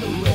the way.